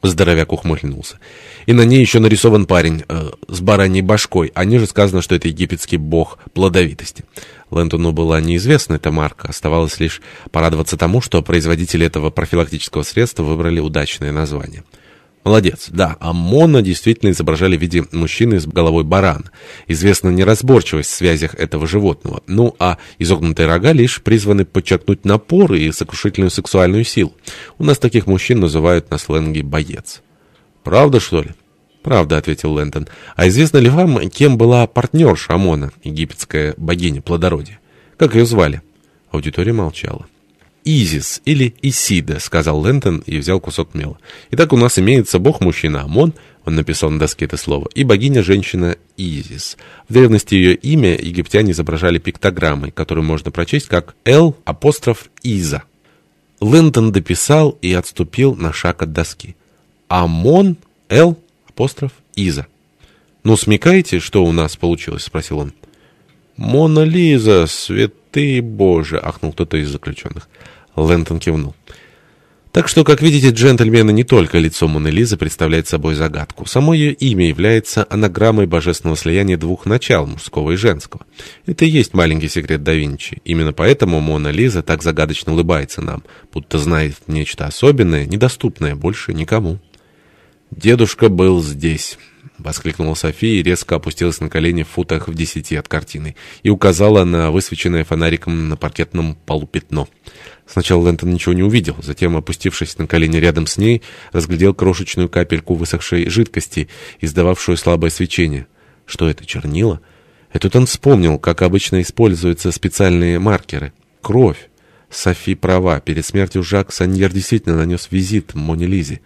Здоровяк ухмыльнулся. И на ней еще нарисован парень э, с бараньей башкой, а ниже сказано, что это египетский бог плодовитости. Лэнтону была неизвестна эта марка, оставалось лишь порадоваться тому, что производители этого профилактического средства выбрали удачное название. Молодец. Да, Амона действительно изображали в виде мужчины с головой барана. Известна неразборчивость в связях этого животного. Ну, а изогнутые рога лишь призваны подчеркнуть напор и сокрушительную сексуальную силу. У нас таких мужчин называют на сленге «боец». «Правда, что ли?» «Правда», — ответил Лэндон. «А известно ли вам, кем была партнерша Амона, египетская богиня плодородия? Как ее звали?» Аудитория молчала. Изис или Исида», — сказал Лэнтон и взял кусок мела. «Итак, у нас имеется бог-мужчина Амон», — он написал на доске это слово, «и богиня-женщина Изис. В древности ее имя египтяне изображали пиктограммой, которую можно прочесть как «Л» апостроф «Иза». Лэнтон дописал и отступил на шаг от доски. «Амон, Л, апостроф, Иза». «Ну, смекаете, что у нас получилось?» — спросил он. «Мона Лиза, святые Боже!» — ахнул кто-то из заключенных. Лэнтон кивнул. Так что, как видите, джентльмены, не только лицо Моны Лизы представляет собой загадку. Само ее имя является анаграммой божественного слияния двух начал, мужского и женского. Это и есть маленький секрет да Винчи. Именно поэтому Мона Лиза так загадочно улыбается нам, будто знает нечто особенное, недоступное больше никому. Дедушка был здесь. — воскликнула София и резко опустилась на колени в футах в десяти от картины и указала на высвеченное фонариком на паркетном полу пятно. Сначала Лэнтон ничего не увидел, затем, опустившись на колени рядом с ней, разглядел крошечную капельку высохшей жидкости, издававшую слабое свечение. Что это, чернила? И тут он вспомнил, как обычно используются специальные маркеры. Кровь. Софи права. Перед смертью Жак Саньер действительно нанес визит Моне Лизе.